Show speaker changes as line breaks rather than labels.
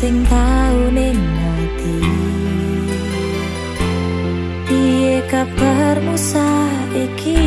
sing tau ning ati Piye kabarmu saiki?